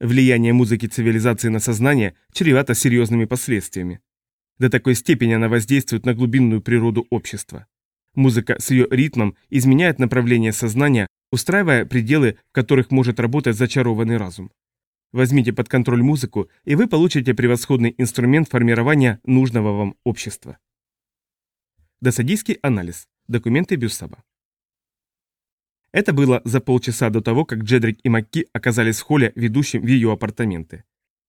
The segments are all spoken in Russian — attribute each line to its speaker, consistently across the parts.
Speaker 1: Влияние музыки цивилизации на сознание чревато серьезными последствиями. До такой степени она воздействует на глубинную природу общества. Музыка с ее ритмом изменяет направление сознания, устраивая пределы, в которых может работать зачарованный разум. Возьмите под контроль музыку, и вы получите превосходный инструмент формирования нужного вам общества. Досадийский анализ. Документы Бюссаба. Это было за полчаса до того, как Джедрик и Макки оказались в холле, ведущем в ее апартаменты.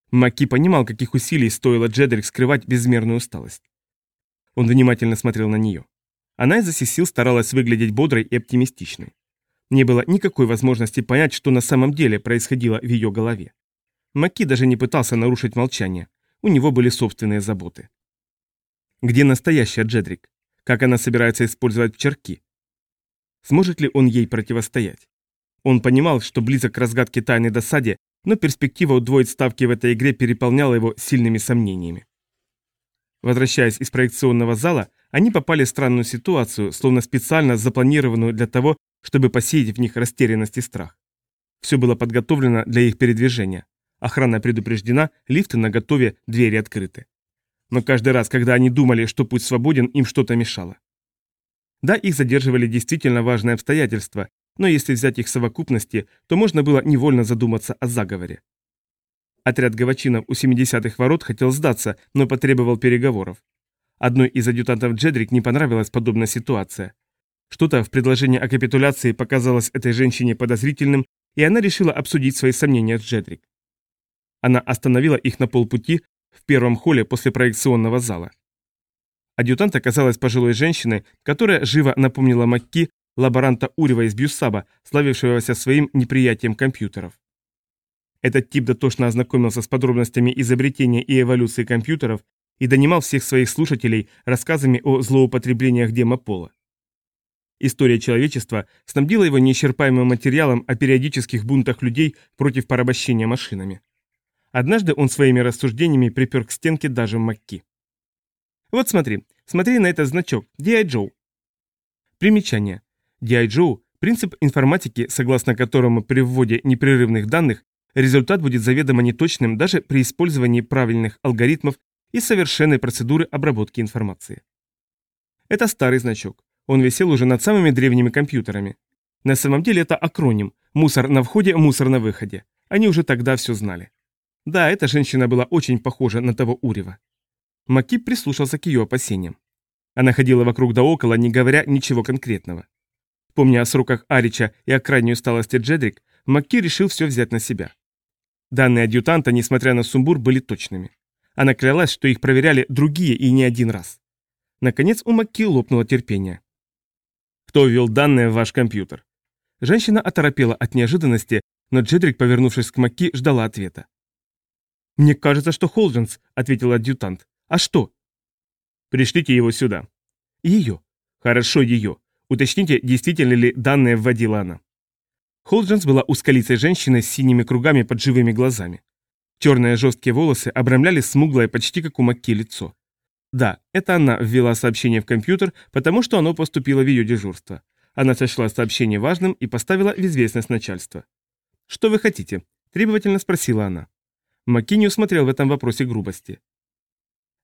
Speaker 1: Макки понимал, каких усилий стоило Джедрик скрывать безмерную усталость. Он внимательно смотрел на нее. Она всех сил старалась выглядеть бодрой и оптимистичной. Не было никакой возможности понять, что на самом деле происходило в ее голове. Макки даже не пытался нарушить молчание. У него были собственные заботы. Где настоящая Джедрик? Как она собирается использовать черки? Сможет ли он ей противостоять? Он понимал, что близок к разгадке тайны досаде, но перспектива удвоить ставки в этой игре переполняла его сильными сомнениями. Возвращаясь из проекционного зала, они попали в странную ситуацию, словно специально запланированную для того, чтобы посеять в них растерянность и страх. Все было подготовлено для их передвижения. Охрана предупреждена, лифты наготове, двери открыты. Но каждый раз, когда они думали, что путь свободен, им что-то мешало. Да, их задерживали действительно важные обстоятельства, но если взять их в совокупности, то можно было невольно задуматься о заговоре. Отряд гавачинов у 70-х ворот хотел сдаться, но потребовал переговоров. Одной из адъютантов Джедрик не понравилась подобная ситуация. Что-то в предложении о капитуляции показалось этой женщине подозрительным, и она решила обсудить свои сомнения с Джедрик. Она остановила их на полпути в первом холле после проекционного зала. Адъютант оказалась пожилой женщиной, которая живо напомнила Макки, лаборанта Урева из Бьюсаба, славившегося своим неприятием компьютеров. Этот тип дотошно ознакомился с подробностями изобретения и эволюции компьютеров и донимал всех своих слушателей рассказами о злоупотреблениях демопола. История человечества снабдила его неисчерпаемым материалом о периодических бунтах людей против порабощения машинами. Однажды он своими рассуждениями припер к стенке даже Макки. Вот смотри, смотри на этот значок, D.I. Joe. Примечание. D.I. Joe – принцип информатики, согласно которому при вводе непрерывных данных результат будет заведомо неточным даже при использовании правильных алгоритмов и совершенной процедуры обработки информации. Это старый значок. Он висел уже над самыми древними компьютерами. На самом деле это акроним «мусор на входе, мусор на выходе». Они уже тогда все знали. Да, эта женщина была очень похожа на того Урева. Макип прислушался к ее опасениям. Она ходила вокруг да около, не говоря ничего конкретного. Помня о сроках Арича и о крайней усталости Джедрик, Макки решил все взять на себя. Данные адъютанта, несмотря на сумбур, были точными. Она клялась, что их проверяли другие и не один раз. Наконец у Макки лопнуло терпение. «Кто ввел данные в ваш компьютер?» Женщина оторопела от неожиданности, но Джедрик, повернувшись к Макки, ждала ответа. «Мне кажется, что Холдженс», — ответил адъютант. А что? Пришлите его сюда. Ее. Хорошо, ее. Уточните, действительно ли данные вводила она. Холдженс была узколицей женщиной с синими кругами под живыми глазами. Черные жесткие волосы обрамляли смуглое, почти как у Макки, лицо. Да, это она ввела сообщение в компьютер, потому что оно поступило в ее дежурство. Она сочла сообщение важным и поставила в известность начальства. «Что вы хотите?» – требовательно спросила она. Макки не усмотрел в этом вопросе грубости.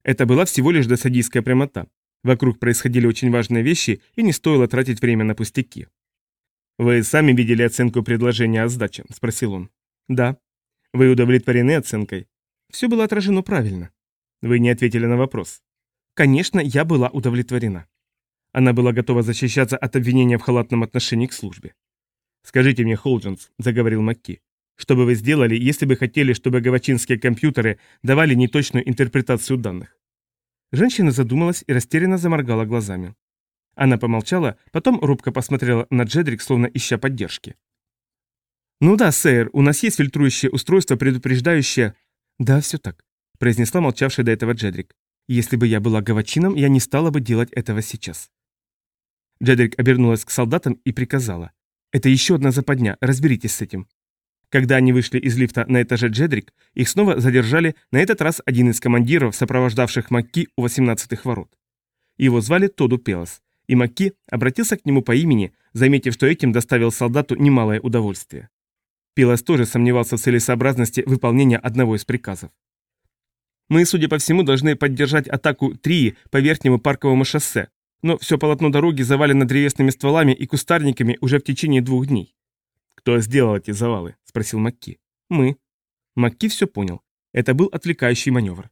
Speaker 1: Это была всего лишь досадийская прямота. Вокруг происходили очень важные вещи, и не стоило тратить время на пустяки. «Вы сами видели оценку предложения о сдаче?» – спросил он. «Да». «Вы удовлетворены оценкой?» «Все было отражено правильно». «Вы не ответили на вопрос». «Конечно, я была удовлетворена». Она была готова защищаться от обвинения в халатном отношении к службе. «Скажите мне, Холдженс», – заговорил Макки, что бы вы сделали, если бы хотели, чтобы гавачинские компьютеры давали неточную интерпретацию данных? Женщина задумалась и растерянно заморгала глазами. Она помолчала, потом робко посмотрела на Джедрик, словно ища поддержки. «Ну да, сэр, у нас есть фильтрующее устройство, предупреждающее...» «Да, все так», — произнесла молчавшая до этого Джедрик. «Если бы я была гавачином, я не стала бы делать этого сейчас». Джедрик обернулась к солдатам и приказала. «Это еще одна западня, разберитесь с этим. Когда они вышли из лифта на этаже Джедрик, их снова задержали, на этот раз один из командиров, сопровождавших Макки у 18-х ворот. Его звали Тоду Пелос, и Макки обратился к нему по имени, заметив, что этим доставил солдату немалое удовольствие. Пилос тоже сомневался в целесообразности выполнения одного из приказов. Мы, судя по всему, должны поддержать атаку Трии по верхнему парковому шоссе, но все полотно дороги завалено древесными стволами и кустарниками уже в течение двух дней. «Кто сделал эти завалы?» – спросил Макки. «Мы». Макки все понял. Это был отвлекающий маневр.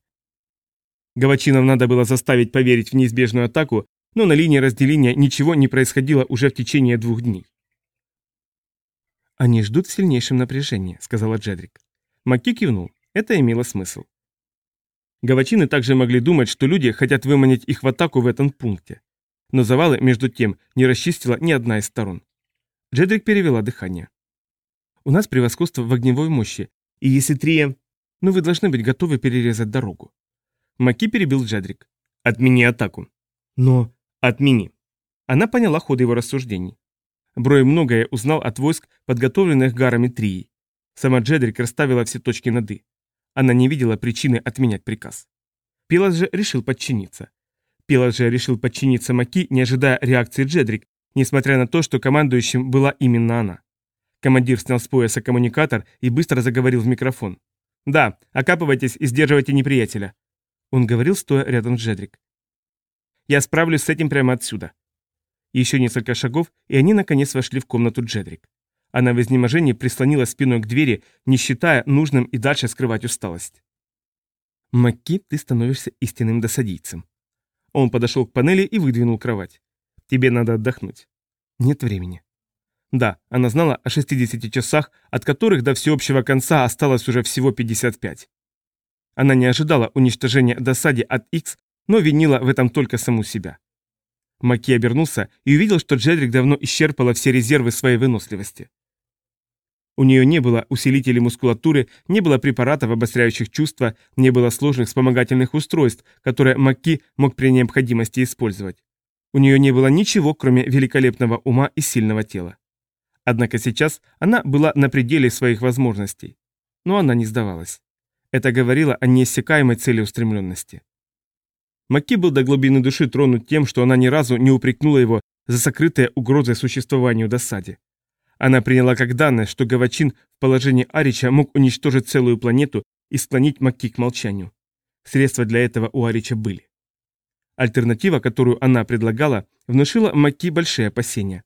Speaker 1: Гавачинов надо было заставить поверить в неизбежную атаку, но на линии разделения ничего не происходило уже в течение двух дней. «Они ждут в сильнейшем напряжении», — сказала Джедрик. Макки кивнул. Это имело смысл. Гавачины также могли думать, что люди хотят выманить их в атаку в этом пункте. Но завалы, между тем, не расчистила ни одна из сторон. Джедрик перевела дыхание. «У нас превосходство в огневой мощи, и если Трия... Ну, вы должны быть готовы перерезать дорогу». Маки перебил Джедрик. «Отмени атаку». «Но...» «Отмени». Она поняла ход его рассуждений. Брой многое узнал от войск, подготовленных гарами Трии. Сама Джедрик расставила все точки над «и». Она не видела причины отменять приказ. Пилос же решил подчиниться. Пилос же решил подчиниться Маки, не ожидая реакции Джедрик, несмотря на то, что командующим была именно она. Командир снял с пояса коммуникатор и быстро заговорил в микрофон. «Да, окапывайтесь и сдерживайте неприятеля». Он говорил, стоя рядом с Джедрик. «Я справлюсь с этим прямо отсюда». Еще несколько шагов, и они наконец вошли в комнату Джедрик. Она в изнеможении прислонила спиной к двери, не считая нужным и дальше скрывать усталость. «Макки, ты становишься истинным досадийцем». Он подошел к панели и выдвинул кровать. «Тебе надо отдохнуть». «Нет времени». Да, она знала о 60 часах, от которых до всеобщего конца осталось уже всего 55. Она не ожидала уничтожения досади от X, но винила в этом только саму себя. Маки обернулся и увидел, что Джедрик давно исчерпала все резервы своей выносливости. У нее не было усилителей мускулатуры, не было препаратов, обостряющих чувства, не было сложных вспомогательных устройств, которые Маки мог при необходимости использовать. У нее не было ничего, кроме великолепного ума и сильного тела. Однако сейчас она была на пределе своих возможностей. Но она не сдавалась. Это говорило о неиссякаемой целеустремленности. Маки был до глубины души тронут тем, что она ни разу не упрекнула его за сокрытые угрозы существованию досаде. Она приняла как данное, что Гавачин в положении Арича мог уничтожить целую планету и склонить Маки к молчанию. Средства для этого у Арича были. Альтернатива, которую она предлагала, внушила Маки большие опасения.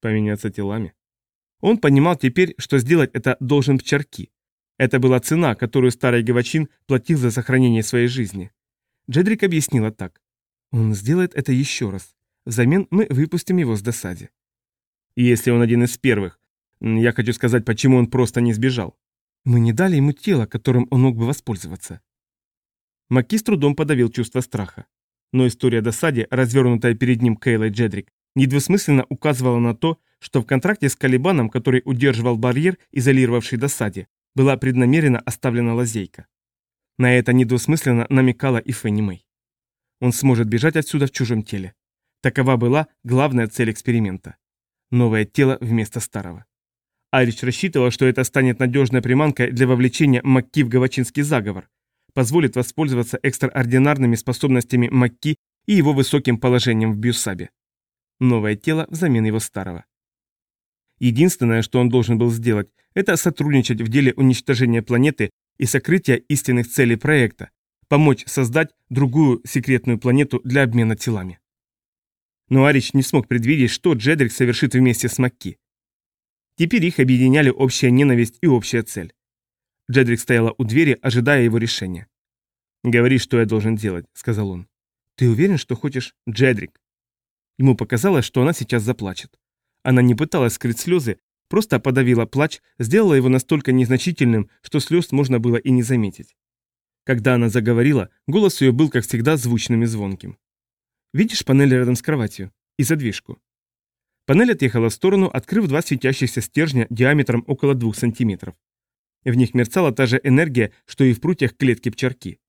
Speaker 1: Поменяться телами. Он понимал теперь, что сделать это должен Пчарки. Это была цена, которую старый Гавачин платил за сохранение своей жизни. Джедрик объяснила так. Он сделает это еще раз. Взамен мы выпустим его с досаде. Если он один из первых, я хочу сказать, почему он просто не сбежал. Мы не дали ему тело, которым он мог бы воспользоваться. Маки с трудом подавил чувство страха. Но история досаде, развернутая перед ним Кейлой Джедрик, недвусмысленно указывала на то, что в контракте с Калибаном, который удерживал барьер, изолировавший досаде, была преднамеренно оставлена лазейка. На это недвусмысленно намекала и Фенни Мэй. Он сможет бежать отсюда в чужом теле. Такова была главная цель эксперимента. Новое тело вместо старого. Арич рассчитывал, что это станет надежной приманкой для вовлечения Макки в гавачинский заговор, позволит воспользоваться экстраординарными способностями Макки и его высоким положением в Бьюсабе. Новое тело взамен его старого. Единственное, что он должен был сделать, это сотрудничать в деле уничтожения планеты и сокрытия истинных целей проекта, помочь создать другую секретную планету для обмена телами. Но Арич не смог предвидеть, что Джедрик совершит вместе с Макки. Теперь их объединяли общая ненависть и общая цель. Джедрик стояла у двери, ожидая его решения. «Говори, что я должен делать», — сказал он. «Ты уверен, что хочешь Джедрик?» Ему показалось, что она сейчас заплачет. Она не пыталась скрыть слезы, Просто подавила плач, сделала его настолько незначительным, что слез можно было и не заметить. Когда она заговорила, голос ее был, как всегда, звучным и звонким. «Видишь панель рядом с кроватью? И задвижку?» Панель отъехала в сторону, открыв два светящихся стержня диаметром около двух сантиметров. В них мерцала та же энергия, что и в прутьях клетки пчарки.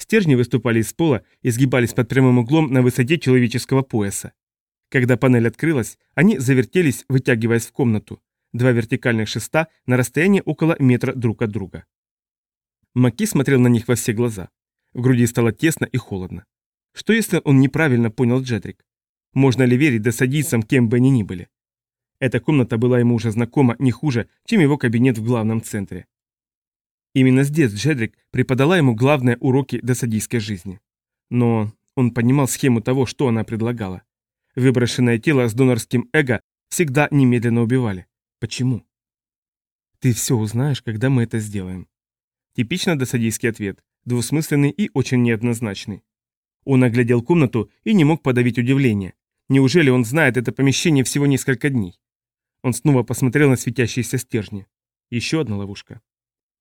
Speaker 1: Стержни выступали из пола и сгибались под прямым углом на высоте человеческого пояса. Когда панель открылась, они завертелись, вытягиваясь в комнату. Два вертикальных шеста на расстоянии около метра друг от друга. Маки смотрел на них во все глаза. В груди стало тесно и холодно. Что если он неправильно понял Джедрик? Можно ли верить досадийцам, кем бы они ни были? Эта комната была ему уже знакома не хуже, чем его кабинет в главном центре. Именно здесь Джедрик преподала ему главные уроки досадийской жизни. Но он понимал схему того, что она предлагала. Выброшенное тело с донорским эго всегда немедленно убивали. Почему? Ты все узнаешь, когда мы это сделаем. Типично досадийский ответ, двусмысленный и очень неоднозначный. Он оглядел комнату и не мог подавить удивление. Неужели он знает это помещение всего несколько дней? Он снова посмотрел на светящиеся стержни. Еще одна ловушка.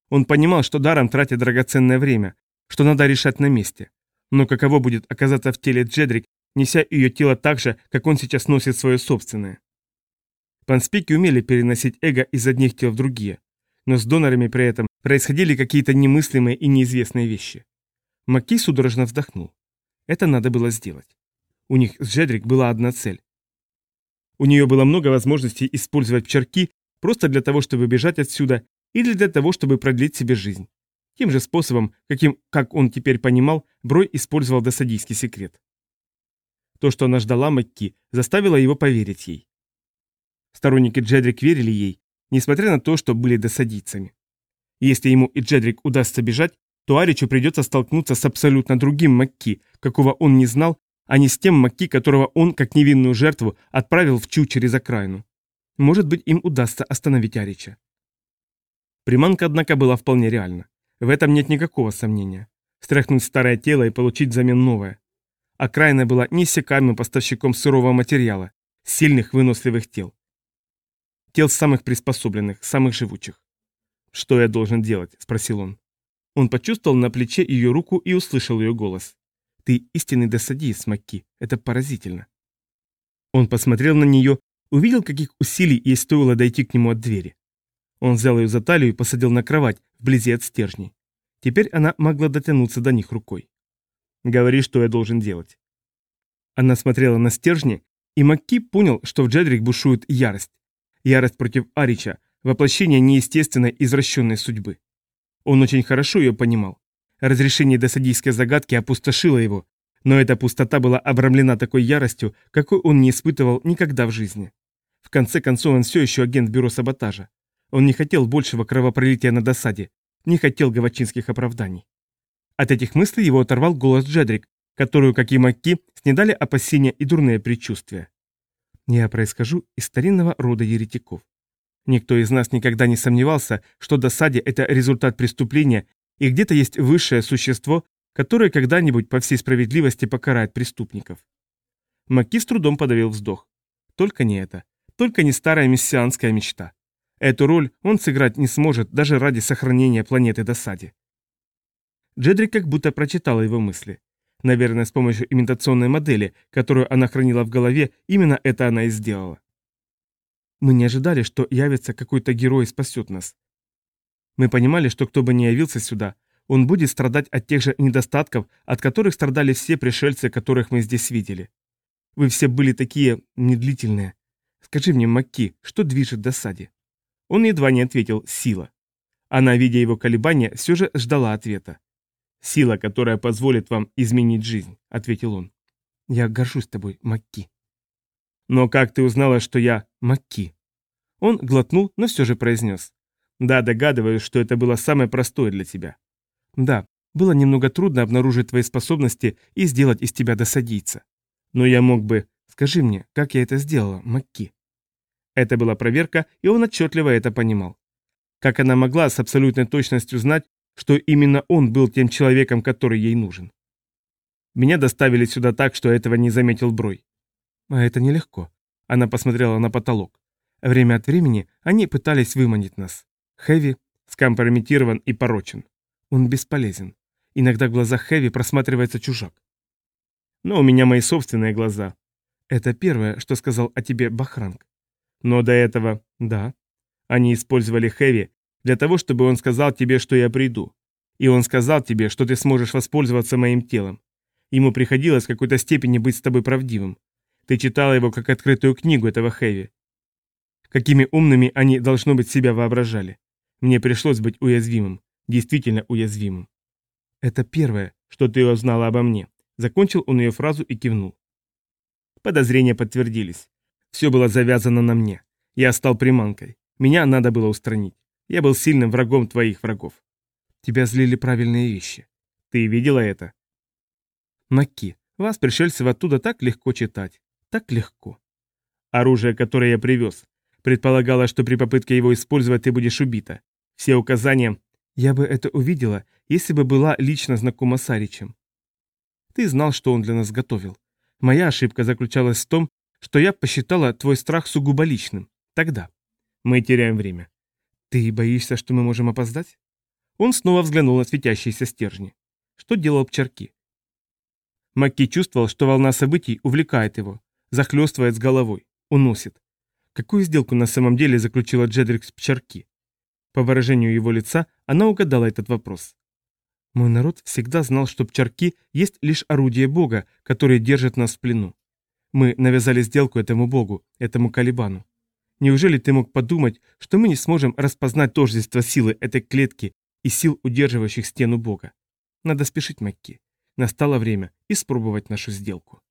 Speaker 1: Он понимал, что даром тратит драгоценное время, что надо решать на месте. Но каково будет оказаться в теле Джедрик, неся ее тело так же, как он сейчас носит свое собственное? Панспики умели переносить эго из одних тел в другие, но с донорами при этом происходили какие-то немыслимые и неизвестные вещи. Макки судорожно вздохнул. Это надо было сделать. У них с Джедрик была одна цель. У нее было много возможностей использовать черки просто для того, чтобы бежать отсюда, или для того, чтобы продлить себе жизнь. Тем же способом, каким, как он теперь понимал, Брой использовал досадийский секрет. То, что она ждала Макки, заставило его поверить ей. Сторонники Джедрик верили ей, несмотря на то, что были досадийцами. Если ему и Джедрик удастся бежать, то Аричу придется столкнуться с абсолютно другим Макки, какого он не знал, а не с тем Макки, которого он, как невинную жертву, отправил в Чу через окраину. Может быть, им удастся остановить Арича. Приманка, однако, была вполне реальна. В этом нет никакого сомнения. Стряхнуть старое тело и получить взамен новое. Окраина была неиссякаемым поставщиком сырого материала, сильных выносливых тел. Тел самых приспособленных, самых живучих. «Что я должен делать?» – спросил он. Он почувствовал на плече ее руку и услышал ее голос. «Ты истинный досадист, Макки. Это поразительно». Он посмотрел на нее, увидел, каких усилий ей стоило дойти к нему от двери. Он взял ее за талию и посадил на кровать, вблизи от стержней. Теперь она могла дотянуться до них рукой. «Говори, что я должен делать». Она смотрела на стержни, и Макки понял, что в Джедрик бушует ярость. Ярость против Арича, воплощение неестественной извращенной судьбы. Он очень хорошо ее понимал. Разрешение досадийской загадки опустошило его, но эта пустота была обрамлена такой яростью, какой он не испытывал никогда в жизни. В конце концов, он все еще агент бюро саботажа. Он не хотел большего кровопролития на досаде, не хотел гавачинских оправданий. От этих мыслей его оторвал голос Джедрик, которую, как и Макки, снедали опасения и дурные предчувствия. Я происхожу из старинного рода еретиков. Никто из нас никогда не сомневался, что досаде – это результат преступления, и где-то есть высшее существо, которое когда-нибудь по всей справедливости покарает преступников. Маки с трудом подавил вздох. Только не это. Только не старая мессианская мечта. Эту роль он сыграть не сможет даже ради сохранения планеты досаде. Джедрик как будто прочитала его мысли. Наверное, с помощью имитационной модели, которую она хранила в голове, именно это она и сделала. Мы не ожидали, что явится какой-то герой и спасет нас. Мы понимали, что кто бы ни явился сюда, он будет страдать от тех же недостатков, от которых страдали все пришельцы, которых мы здесь видели. Вы все были такие медлительные. Скажи мне, Макки, что движет досаде? Он едва не ответил «сила». Она, видя его колебания, все же ждала ответа. «Сила, которая позволит вам изменить жизнь», — ответил он. «Я горжусь тобой, Макки». «Но как ты узнала, что я Макки?» Он глотнул, но все же произнес. «Да, догадываюсь, что это было самое простое для тебя». «Да, было немного трудно обнаружить твои способности и сделать из тебя досадийца. Но я мог бы... Скажи мне, как я это сделала, Макки?» Это была проверка, и он отчетливо это понимал. Как она могла с абсолютной точностью знать, что именно он был тем человеком, который ей нужен. Меня доставили сюда так, что этого не заметил Брой. А это нелегко. Она посмотрела на потолок. Время от времени они пытались выманить нас. Хэви скомпрометирован и порочен. Он бесполезен. Иногда в глазах Хэви просматривается чужак. Но у меня мои собственные глаза. Это первое, что сказал о тебе Бахранг. Но до этого, да. Они использовали Хэви для того, чтобы он сказал тебе, что я приду. И он сказал тебе, что ты сможешь воспользоваться моим телом. Ему приходилось в какой-то степени быть с тобой правдивым. Ты читала его как открытую книгу этого Хэви. Какими умными они, должно быть, себя воображали. Мне пришлось быть уязвимым, действительно уязвимым. Это первое, что ты узнала обо мне. Закончил он ее фразу и кивнул. Подозрения подтвердились. Все было завязано на мне. Я стал приманкой. Меня надо было устранить. Я был сильным врагом твоих врагов. Тебя злили правильные вещи. Ты видела это? Маки, вас, пришельцев, оттуда так легко читать. Так легко. Оружие, которое я привез. Предполагала, что при попытке его использовать ты будешь убита. Все указания... Я бы это увидела, если бы была лично знакома с Аричем. Ты знал, что он для нас готовил. Моя ошибка заключалась в том, что я посчитала твой страх сугубо личным. Тогда. Мы теряем время. Ты боишься, что мы можем опоздать? Он снова взглянул на светящиеся стержни. Что делал Пчарки? Макки чувствовал, что волна событий увлекает его, захлестывает с головой, уносит. Какую сделку на самом деле заключила Джедрик с Пчарки? По выражению его лица она угадала этот вопрос. Мой народ всегда знал, что Пчарки есть лишь орудие Бога, которое держит нас в плену. Мы навязали сделку этому Богу, этому Калибану. Неужели ты мог подумать, что мы не сможем распознать тождество силы этой клетки и сил, удерживающих стену Бога? Надо спешить, Макки. Настало время испробовать нашу сделку.